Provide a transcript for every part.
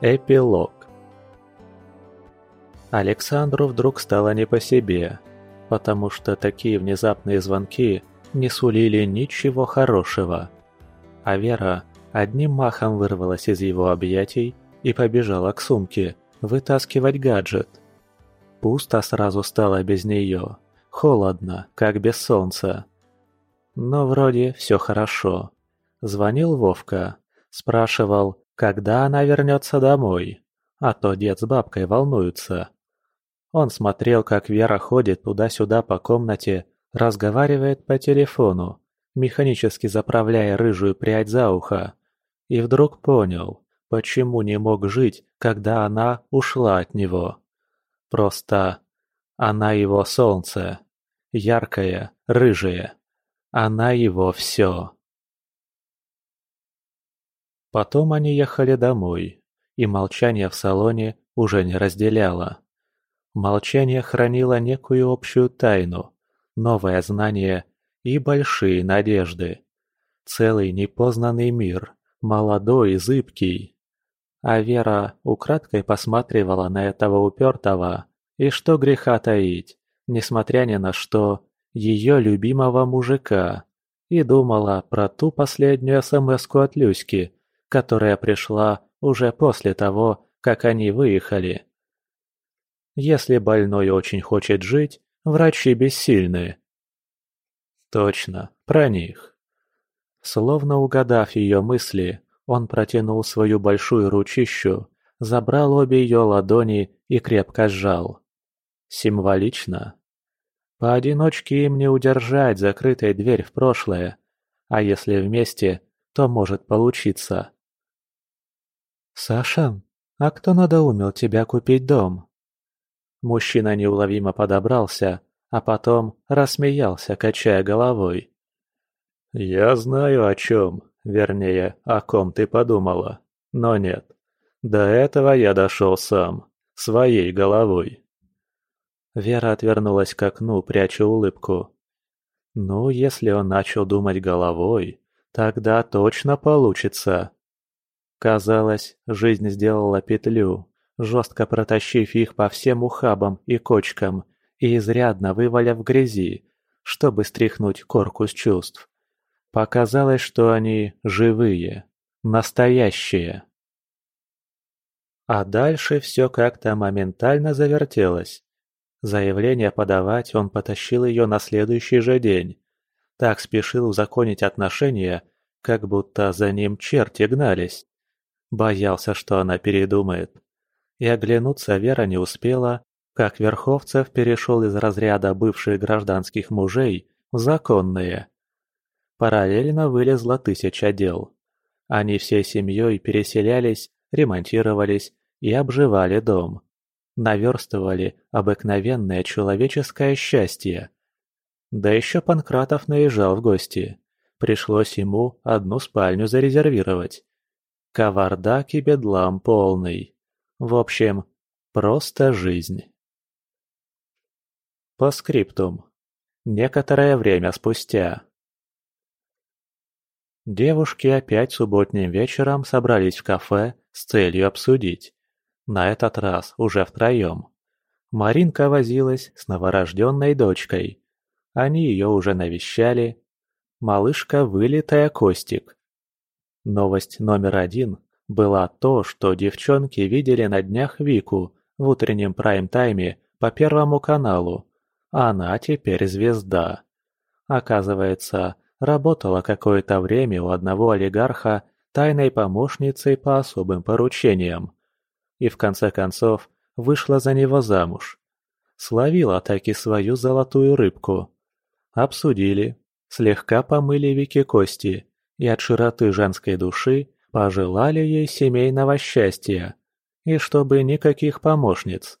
Эпилог Александру вдруг стало не по себе, потому что такие внезапные звонки не сулили ничего хорошего. А Вера одним махом вырвалась из его объятий и побежала к сумке вытаскивать гаджет. Пусто сразу стало без нее, холодно, как без солнца. Но вроде все хорошо. Звонил Вовка, спрашивал, когда она вернется домой, а то дед с бабкой волнуются. Он смотрел, как Вера ходит туда-сюда по комнате, разговаривает по телефону, механически заправляя рыжую прядь за ухо. И вдруг понял, почему не мог жить, когда она ушла от него. Просто она его солнце, яркое, рыжее. Она его все. Потом они ехали домой, и молчание в салоне уже не разделяло. Молчание хранило некую общую тайну, новое знание и большие надежды. Целый непознанный мир, молодой и зыбкий. А Вера украдкой посматривала на этого упертого, и что греха таить, несмотря ни на что, ее любимого мужика, и думала про ту последнюю смс от Люськи, которая пришла уже после того, как они выехали. Если больной очень хочет жить, врачи бессильны. Точно, про них. Словно угадав ее мысли, он протянул свою большую ручищу, забрал обе ее ладони и крепко сжал. Символично. Поодиночке им не удержать закрытой дверь в прошлое, а если вместе, то может получиться. «Саша, а кто надоумил тебя купить дом?» Мужчина неуловимо подобрался, а потом рассмеялся, качая головой. «Я знаю о чем, вернее, о ком ты подумала, но нет. До этого я дошел сам, своей головой». Вера отвернулась к окну, пряча улыбку. «Ну, если он начал думать головой, тогда точно получится». Казалось, жизнь сделала петлю, жестко протащив их по всем ухабам и кочкам и изрядно вываляв в грязи, чтобы стряхнуть корку с чувств. Показалось, что они живые, настоящие. А дальше все как-то моментально завертелось. Заявление подавать он потащил ее на следующий же день. Так спешил узаконить отношения, как будто за ним черти гнались. Боялся, что она передумает. И оглянуться Вера не успела, как Верховцев перешел из разряда бывших гражданских мужей в законные. Параллельно вылезла тысяча дел. Они всей семьей переселялись, ремонтировались и обживали дом. Наверстывали обыкновенное человеческое счастье. Да еще Панкратов наезжал в гости. Пришлось ему одну спальню зарезервировать. Кавардак и бедлам полный. В общем, просто жизнь. По скриптум. Некоторое время спустя. Девушки опять субботним вечером собрались в кафе с целью обсудить. На этот раз уже втроем. Маринка возилась с новорожденной дочкой. Они ее уже навещали. Малышка вылитая Костик. Новость номер один была то, что девчонки видели на днях Вику в утреннем прайм-тайме по Первому каналу. Она теперь звезда. Оказывается, работала какое-то время у одного олигарха тайной помощницей по особым поручениям. И в конце концов вышла за него замуж. Словила таки свою золотую рыбку. Обсудили, слегка помыли Вики кости, и от широты женской души Пожелали ей семейного счастья, и чтобы никаких помощниц.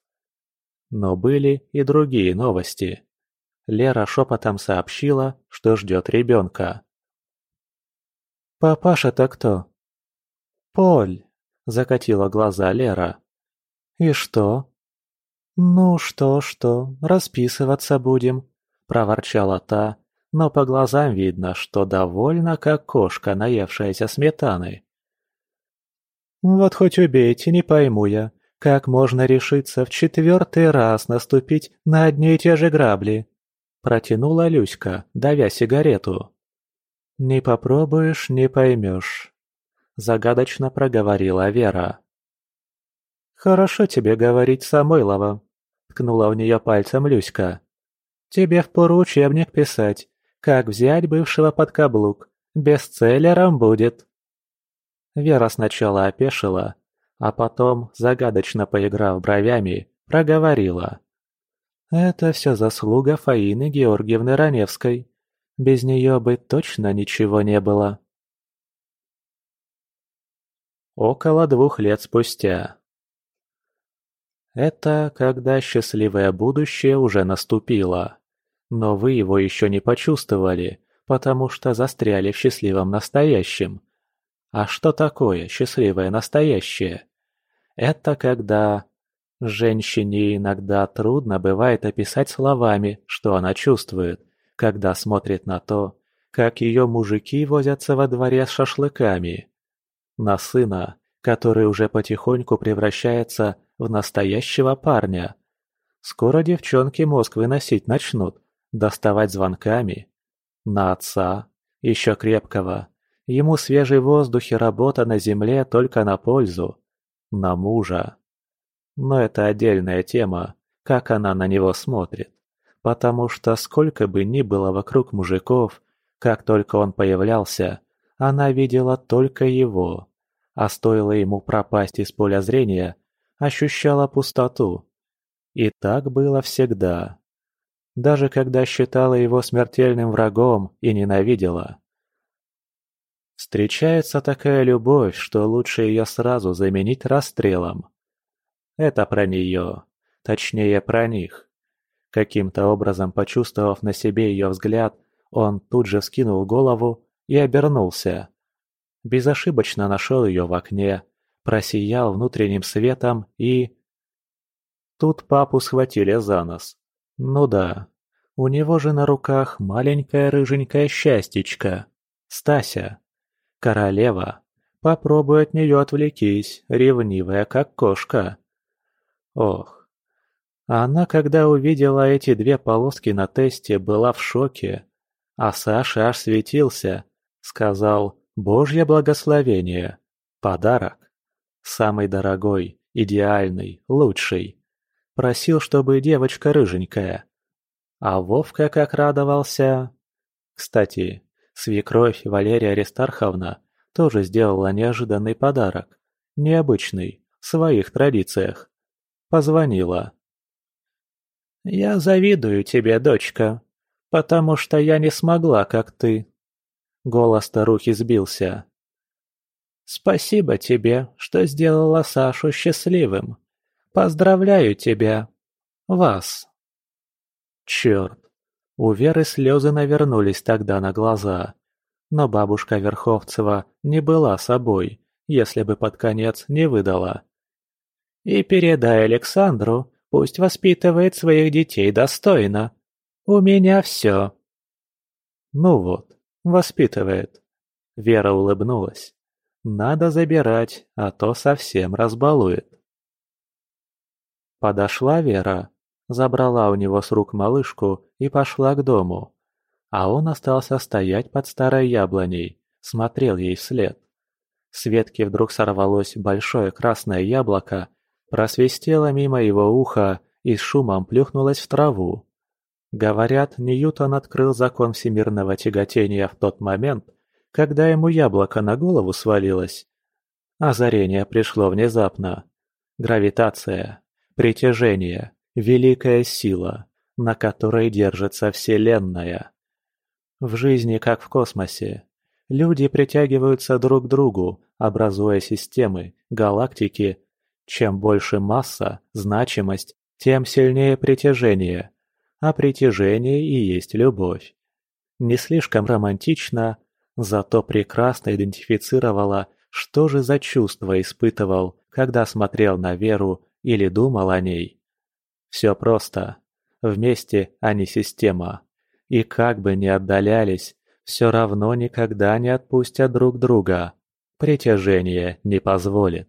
Но были и другие новости. Лера шепотом сообщила, что ждет ребенка. «Папаша-то кто?» «Поль», — закатила глаза Лера. «И что?» «Ну что-что, расписываться будем», — проворчала та, но по глазам видно, что довольна, как кошка, наевшаяся сметаны. Вот хоть убейте, не пойму я, как можно решиться в четвертый раз наступить на одни и те же грабли? Протянула Люська, давя сигарету. «Не попробуешь, не поймешь», — загадочно проговорила Вера. «Хорошо тебе говорить, Самойлова», — ткнула в нее пальцем Люська. «Тебе впору учебник писать, как взять бывшего под каблук. Бестселлером будет». Вера сначала опешила, а потом, загадочно поиграв бровями, проговорила. «Это все заслуга Фаины Георгиевны Раневской. Без нее бы точно ничего не было». Около двух лет спустя. Это когда счастливое будущее уже наступило. Но вы его еще не почувствовали, потому что застряли в счастливом настоящем. А что такое счастливое настоящее? Это когда Женщине иногда трудно бывает описать словами, что она чувствует, когда смотрит на то, как ее мужики возятся во дворе с шашлыками. На сына, который уже потихоньку превращается в настоящего парня. Скоро девчонки мозг выносить начнут, доставать звонками. На отца, еще крепкого. Ему свежий воздух и работа на земле только на пользу. На мужа. Но это отдельная тема, как она на него смотрит. Потому что сколько бы ни было вокруг мужиков, как только он появлялся, она видела только его. А стоило ему пропасть из поля зрения, ощущала пустоту. И так было всегда. Даже когда считала его смертельным врагом и ненавидела. Встречается такая любовь, что лучше ее сразу заменить расстрелом. Это про нее. Точнее, про них. Каким-то образом почувствовав на себе ее взгляд, он тут же скинул голову и обернулся. Безошибочно нашел ее в окне, просиял внутренним светом и... Тут папу схватили за нос. Ну да, у него же на руках маленькая рыженькая счастьечка. Стася. Королева. Попробуй от нее отвлекись, ревнивая как кошка. Ох. Она, когда увидела эти две полоски на тесте, была в шоке. А Саша аж светился. Сказал «Божье благословение». Подарок. Самый дорогой, идеальный, лучший. Просил, чтобы девочка рыженькая. А Вовка как радовался. Кстати, свекровь Валерия Аристарховна тоже сделала неожиданный подарок. Необычный, в своих традициях. Позвонила. «Я завидую тебе, дочка, потому что я не смогла, как ты». Голос старухи сбился. «Спасибо тебе, что сделала Сашу счастливым. Поздравляю тебя. Вас». Черт. У Веры слезы навернулись тогда на глаза. Но бабушка Верховцева не была собой, если бы под конец не выдала. И передай Александру, пусть воспитывает своих детей достойно. У меня все. Ну вот, воспитывает. Вера улыбнулась. Надо забирать, а то совсем разбалует. Подошла Вера, забрала у него с рук малышку и пошла к дому. А он остался стоять под старой яблоней, смотрел ей вслед. С ветки вдруг сорвалось большое красное яблоко просвистела мимо его уха и с шумом плюхнулась в траву. Говорят, Ньютон открыл закон всемирного тяготения в тот момент, когда ему яблоко на голову свалилось. Озарение пришло внезапно. Гравитация, притяжение, великая сила, на которой держится Вселенная. В жизни, как в космосе, люди притягиваются друг к другу, образуя системы, галактики чем больше масса, значимость, тем сильнее притяжение. А притяжение и есть любовь. Не слишком романтично, зато прекрасно идентифицировала, что же за чувство испытывал, когда смотрел на Веру или думал о ней. Все просто. Вместе, не система. И как бы ни отдалялись, все равно никогда не отпустят друг друга. Притяжение не позволит.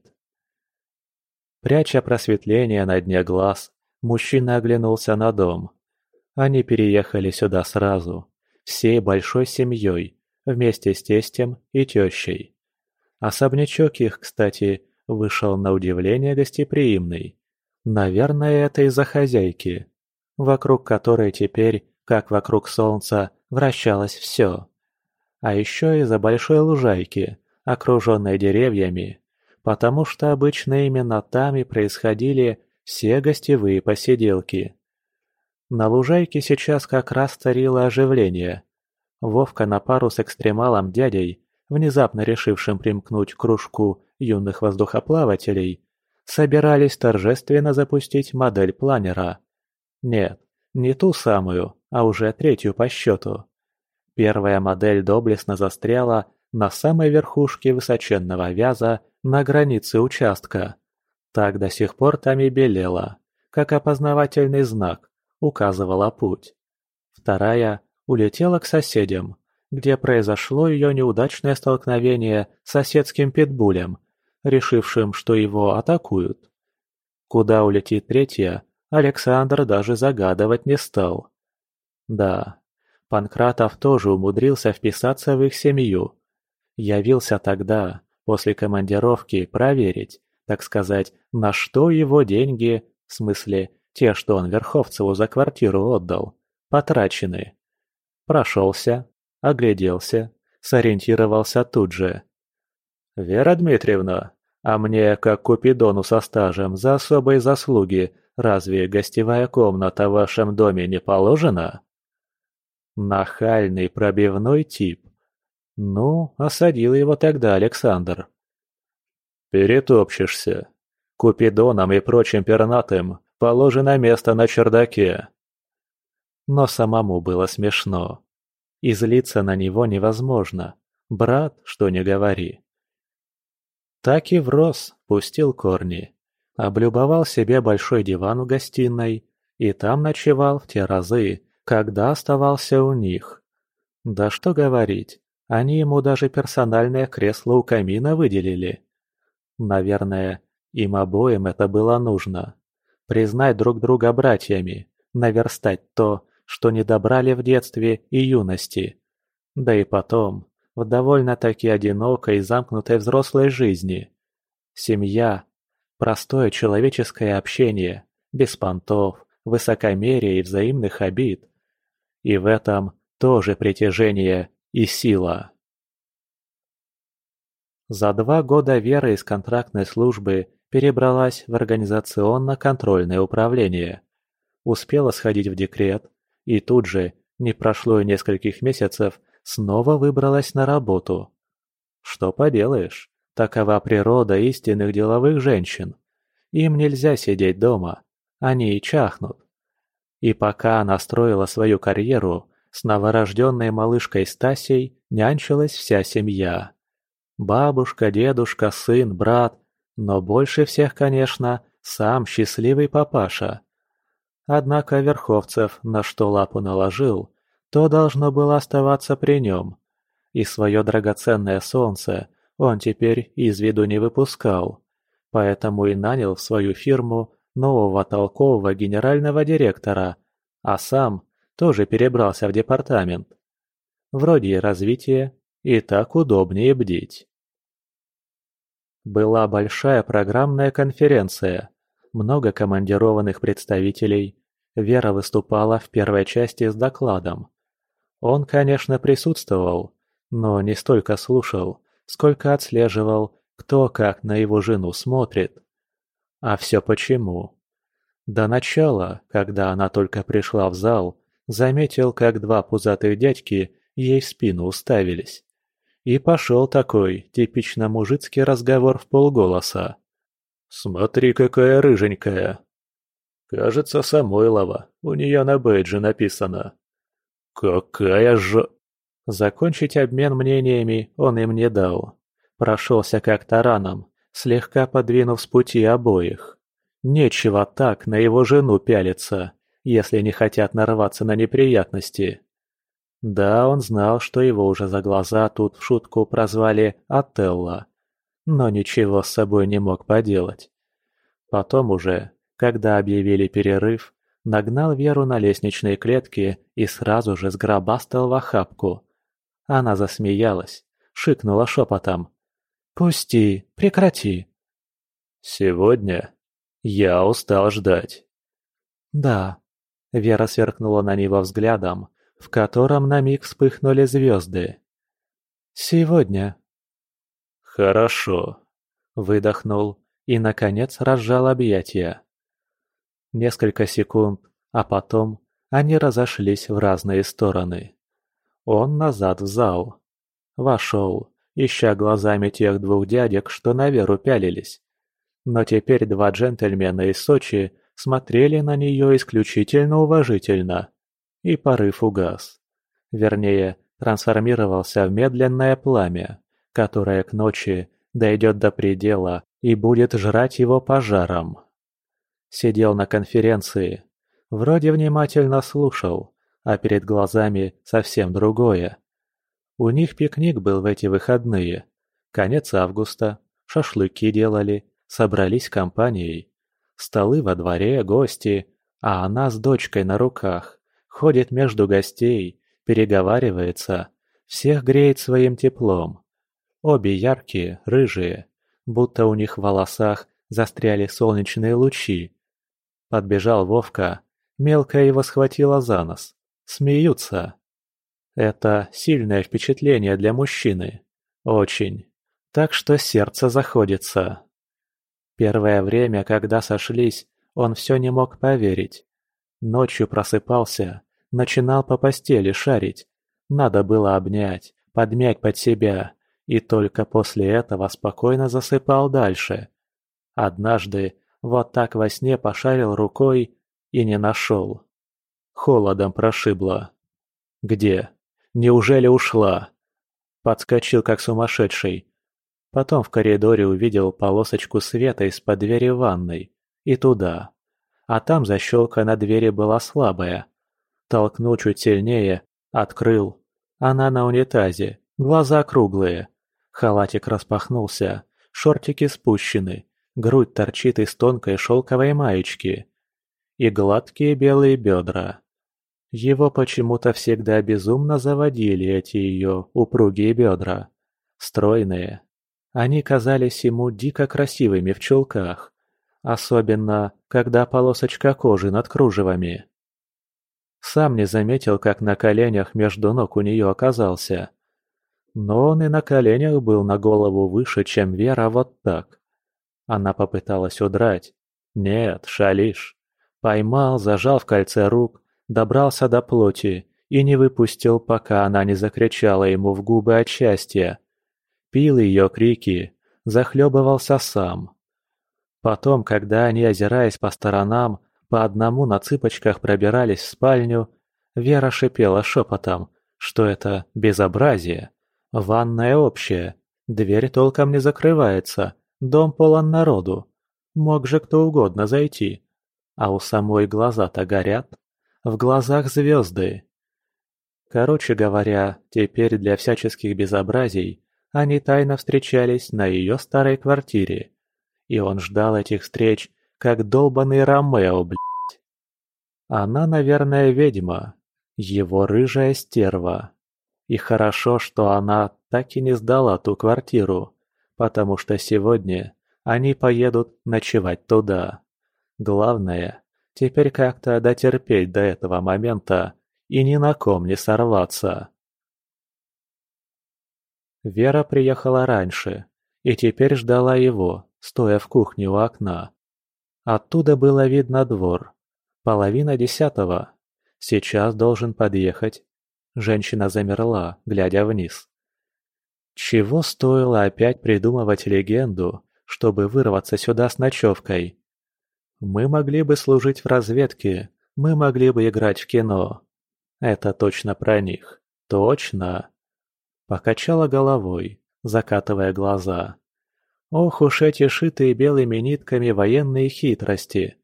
Пряча просветление на дне глаз, мужчина оглянулся на дом. Они переехали сюда сразу, всей большой семьей, вместе с тестем и тещей. Особнячок их, кстати, вышел на удивление гостеприимный. Наверное, это из-за хозяйки, вокруг которой теперь, как вокруг солнца, вращалось все. А еще из-за большой лужайки, окруженной деревьями, потому что обычно именно там и происходили все гостевые посиделки. На лужайке сейчас как раз царило оживление. Вовка на пару с экстремалом дядей, внезапно решившим примкнуть к кружку юных воздухоплавателей, собирались торжественно запустить модель планера. Нет, не ту самую, а уже третью по счету. Первая модель доблестно застряла на самой верхушке высоченного вяза на границе участка. Так до сих пор там и белела, как опознавательный знак, указывала путь. Вторая улетела к соседям, где произошло ее неудачное столкновение с соседским питбулем, решившим, что его атакуют. Куда улетит третья, Александр даже загадывать не стал. Да, Панкратов тоже умудрился вписаться в их семью. Явился тогда, после командировки, проверить, так сказать, на что его деньги, в смысле, те, что он Верховцеву за квартиру отдал, потрачены. Прошелся, огляделся, сориентировался тут же. «Вера Дмитриевна, а мне, как Купидону со стажем, за особые заслуги, разве гостевая комната в вашем доме не положена?» Нахальный пробивной тип. Ну, осадил его тогда Александр. «Перетопчешься. Купидонам и прочим пернатым положено место на чердаке». Но самому было смешно. И злиться на него невозможно. Брат, что не говори. Так и врос, пустил корни. Облюбовал себе большой диван в гостиной и там ночевал в те разы, когда оставался у них. Да что говорить, они ему даже персональное кресло у камина выделили. Наверное, им обоим это было нужно. Признать друг друга братьями, наверстать то, что не добрали в детстве и юности. Да и потом, в довольно-таки одинокой и замкнутой взрослой жизни. Семья – простое человеческое общение, без понтов, высокомерия и взаимных обид. И в этом тоже притяжение и сила. За два года Вера из контрактной службы перебралась в организационно-контрольное управление. Успела сходить в декрет, и тут же, не прошло и нескольких месяцев, снова выбралась на работу. Что поделаешь, такова природа истинных деловых женщин. Им нельзя сидеть дома, они и чахнут. И пока она строила свою карьеру, с новорожденной малышкой Стасей нянчилась вся семья. Бабушка, дедушка, сын, брат, но больше всех, конечно, сам счастливый папаша. Однако Верховцев на что лапу наложил, то должно было оставаться при нем. И свое драгоценное солнце он теперь из виду не выпускал, поэтому и нанял в свою фирму нового толкового генерального директора, а сам тоже перебрался в департамент. Вроде и развитие, и так удобнее бдить. Была большая программная конференция, много командированных представителей. Вера выступала в первой части с докладом. Он, конечно, присутствовал, но не столько слушал, сколько отслеживал, кто как на его жену смотрит. А все почему? До начала, когда она только пришла в зал, заметил, как два пузатых дядьки ей в спину уставились. И пошел такой типично мужицкий разговор в полголоса. «Смотри, какая рыженькая!» «Кажется, Самойлова, у нее на бейдже написано». «Какая же...» Закончить обмен мнениями он им не дал. Прошелся как тараном, слегка подвинув с пути обоих. Нечего так на его жену пялиться, если не хотят нарваться на неприятности. Да, он знал, что его уже за глаза тут в шутку прозвали Отелло, но ничего с собой не мог поделать. Потом уже, когда объявили перерыв, нагнал Веру на лестничной клетке и сразу же сгробастал в охапку. Она засмеялась, шикнула шепотом. «Пусти, прекрати!» «Сегодня я устал ждать». «Да». Вера сверкнула на него взглядом, в котором на миг вспыхнули звезды. «Сегодня». «Хорошо», — выдохнул и, наконец, разжал объятия. Несколько секунд, а потом они разошлись в разные стороны. Он назад в зал. Вошел, ища глазами тех двух дядек, что на Веру пялились. Но теперь два джентльмена из Сочи смотрели на нее исключительно уважительно. И порыв угас. Вернее, трансформировался в медленное пламя, которое к ночи дойдет до предела и будет жрать его пожаром. Сидел на конференции. Вроде внимательно слушал, а перед глазами совсем другое. У них пикник был в эти выходные. Конец августа. Шашлыки делали, собрались компанией. Столы во дворе, гости, а она с дочкой на руках. Ходит между гостей, переговаривается, всех греет своим теплом. Обе яркие, рыжие, будто у них в волосах застряли солнечные лучи, Подбежал Вовка, мелко его схватила за нос. Смеются. Это сильное впечатление для мужчины. Очень. Так что сердце заходится. Первое время, когда сошлись, он все не мог поверить. Ночью просыпался, начинал по постели шарить. Надо было обнять, подмять под себя, и только после этого спокойно засыпал дальше. Однажды вот так во сне пошарил рукой и не нашел. Холодом прошибло. Где? Неужели ушла? Подскочил как сумасшедший. Потом в коридоре увидел полосочку света из-под двери ванной. И туда. А там защелка на двери была слабая. Толкнул чуть сильнее, открыл. Она на унитазе, глаза круглые. Халатик распахнулся, шортики спущены, грудь торчит из тонкой шелковой маечки. И гладкие белые бедра. Его почему-то всегда безумно заводили эти ее упругие бедра. Стройные. Они казались ему дико красивыми в чулках. Особенно, когда полосочка кожи над кружевами. Сам не заметил, как на коленях между ног у нее оказался. Но он и на коленях был на голову выше, чем Вера вот так. Она попыталась удрать. Нет, шалишь. Поймал, зажал в кольце рук, добрался до плоти и не выпустил, пока она не закричала ему в губы от счастья. Пил ее крики, захлебывался сам. Потом, когда они, озираясь по сторонам, по одному на цыпочках пробирались в спальню, Вера шипела шепотом, что это безобразие. Ванная общая, дверь толком не закрывается, Дом полон народу. Мог же кто угодно зайти. А у самой глаза-то горят. В глазах звезды. Короче говоря, теперь для всяческих безобразий они тайно встречались на ее старой квартире. И он ждал этих встреч, как долбанный Ромео, блядь. Она, наверное, ведьма. Его рыжая стерва. И хорошо, что она так и не сдала ту квартиру потому что сегодня они поедут ночевать туда. Главное, теперь как-то дотерпеть до этого момента и ни на ком не сорваться. Вера приехала раньше и теперь ждала его, стоя в кухне у окна. Оттуда было видно двор. Половина десятого. Сейчас должен подъехать. Женщина замерла, глядя вниз. Чего стоило опять придумывать легенду, чтобы вырваться сюда с ночевкой? Мы могли бы служить в разведке, мы могли бы играть в кино. Это точно про них. Точно. Покачала головой, закатывая глаза. Ох уж эти шитые белыми нитками военные хитрости.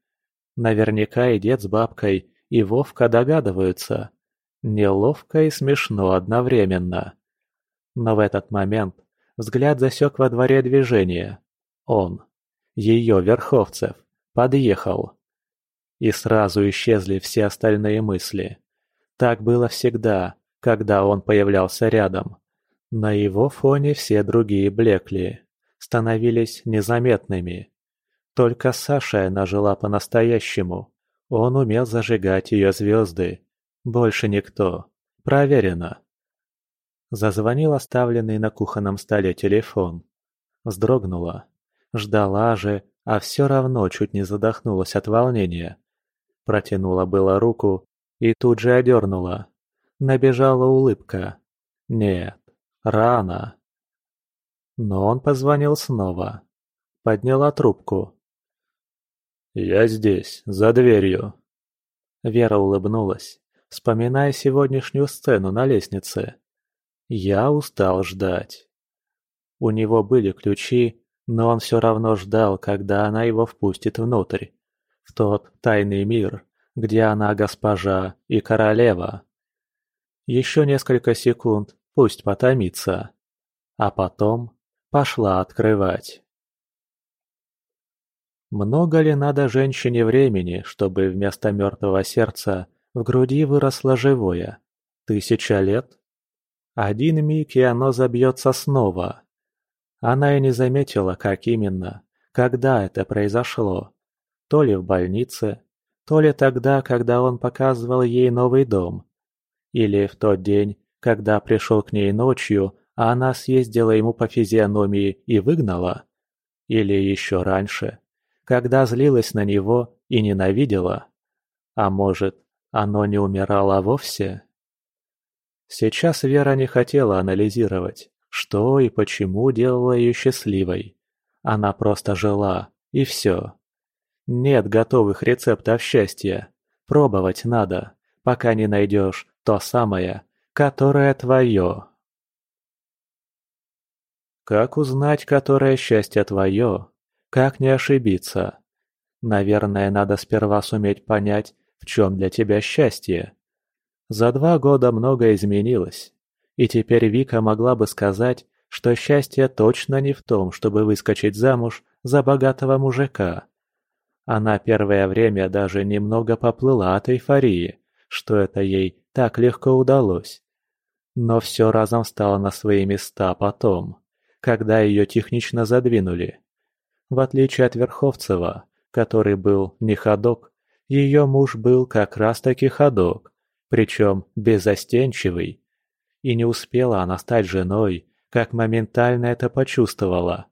Наверняка и дед с бабкой, и Вовка догадываются. Неловко и смешно одновременно. Но в этот момент взгляд засек во дворе движение. Он, ее Верховцев, подъехал. И сразу исчезли все остальные мысли. Так было всегда, когда он появлялся рядом. На его фоне все другие блекли, становились незаметными. Только Саша она жила по-настоящему. Он умел зажигать ее звезды. Больше никто. Проверено. Зазвонил оставленный на кухонном столе телефон. Вздрогнула. Ждала же, а все равно чуть не задохнулась от волнения. Протянула было руку и тут же одернула. Набежала улыбка. Нет, рано. Но он позвонил снова. Подняла трубку. «Я здесь, за дверью». Вера улыбнулась, вспоминая сегодняшнюю сцену на лестнице. Я устал ждать. У него были ключи, но он все равно ждал, когда она его впустит внутрь, в тот тайный мир, где она госпожа и королева. Еще несколько секунд, пусть потомится. А потом пошла открывать. Много ли надо женщине времени, чтобы вместо мертвого сердца в груди выросло живое? Тысяча лет? Один миг, и оно забьется снова. Она и не заметила, как именно, когда это произошло. То ли в больнице, то ли тогда, когда он показывал ей новый дом. Или в тот день, когда пришел к ней ночью, а она съездила ему по физиономии и выгнала. Или еще раньше, когда злилась на него и ненавидела. А может, оно не умирало вовсе? Сейчас Вера не хотела анализировать, что и почему делало ее счастливой. Она просто жила, и все. Нет готовых рецептов счастья. Пробовать надо, пока не найдешь то самое, которое твое. Как узнать, которое счастье твое? Как не ошибиться? Наверное, надо сперва суметь понять, в чем для тебя счастье. За два года многое изменилось. И теперь Вика могла бы сказать, что счастье точно не в том, чтобы выскочить замуж за богатого мужика. Она первое время даже немного поплыла от эйфории, что это ей так легко удалось. Но все разом стало на свои места потом, когда ее технично задвинули. В отличие от Верховцева, который был не ходок, ее муж был как раз-таки ходок, причем безостенчивый. И не успела она стать женой, как моментально это почувствовала.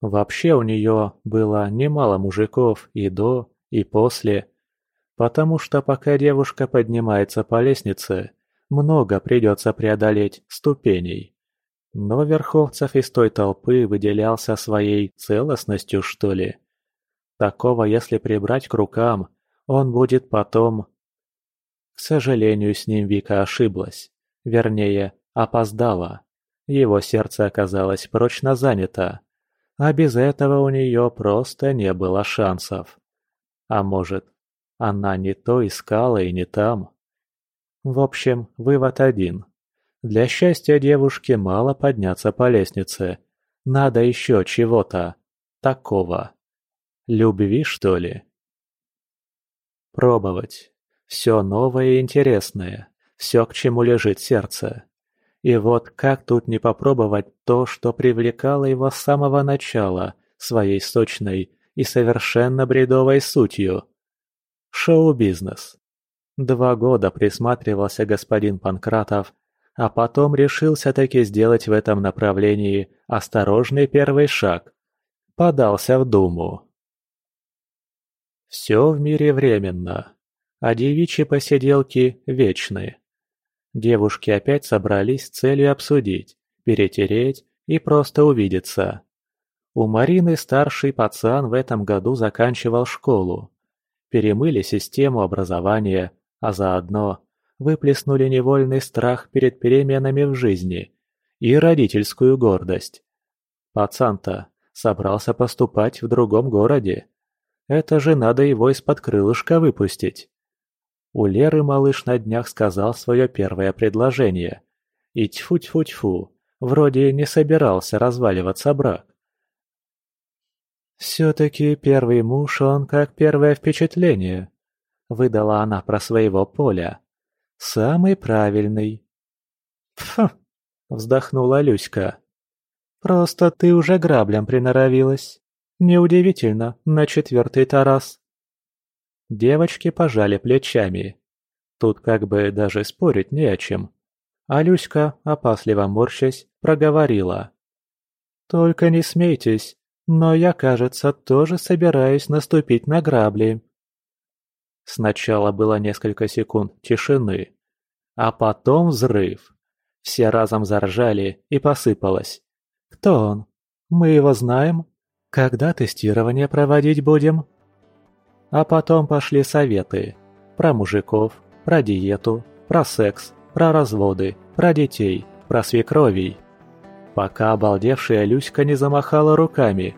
Вообще у нее было немало мужиков и до, и после, потому что пока девушка поднимается по лестнице, много придется преодолеть ступеней. Но Верховцев из той толпы выделялся своей целостностью, что ли. Такого, если прибрать к рукам, он будет потом... К сожалению, с ним Вика ошиблась. Вернее, опоздала. Его сердце оказалось прочно занято. А без этого у нее просто не было шансов. А может, она не то искала и не там? В общем, вывод один. Для счастья девушке мало подняться по лестнице. Надо еще чего-то. Такого. Любви, что ли? Пробовать. Все новое и интересное. Все, к чему лежит сердце. И вот как тут не попробовать то, что привлекало его с самого начала своей сочной и совершенно бредовой сутью? Шоу-бизнес. Два года присматривался господин Панкратов а потом решился таки сделать в этом направлении осторожный первый шаг. Подался в Думу. Все в мире временно, а девичьи посиделки вечны. Девушки опять собрались с целью обсудить, перетереть и просто увидеться. У Марины старший пацан в этом году заканчивал школу. Перемыли систему образования, а заодно выплеснули невольный страх перед переменами в жизни и родительскую гордость. Пацан-то собрался поступать в другом городе. Это же надо его из-под крылышка выпустить. У Леры малыш на днях сказал свое первое предложение. И тьфу-тьфу-тьфу, Вроде не собирался разваливаться брак. «Все-таки первый муж, он как первое впечатление», — выдала она про своего поля. «Самый правильный». «Пф!» — вздохнула Люська. «Просто ты уже граблям приноровилась. Неудивительно, на четвертый-то раз». Девочки пожали плечами. Тут как бы даже спорить не о чем. А Люська, опасливо морщась, проговорила. «Только не смейтесь, но я, кажется, тоже собираюсь наступить на грабли». Сначала было несколько секунд тишины, а потом взрыв. Все разом заржали и посыпалось. «Кто он? Мы его знаем? Когда тестирование проводить будем?» А потом пошли советы. Про мужиков, про диету, про секс, про разводы, про детей, про свекровей. Пока обалдевшая Люська не замахала руками.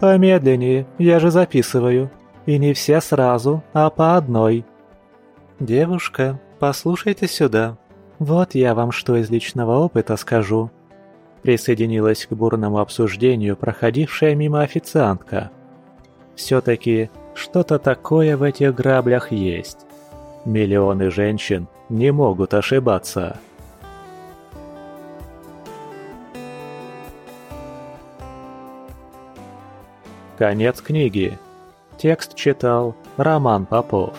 «Помедленнее, я же записываю. И не все сразу, а по одной». «Девушка, послушайте сюда. Вот я вам что из личного опыта скажу». Присоединилась к бурному обсуждению проходившая мимо официантка. «Все-таки что-то такое в этих граблях есть. Миллионы женщин не могут ошибаться». Конец книги. Текст читал Роман Попов.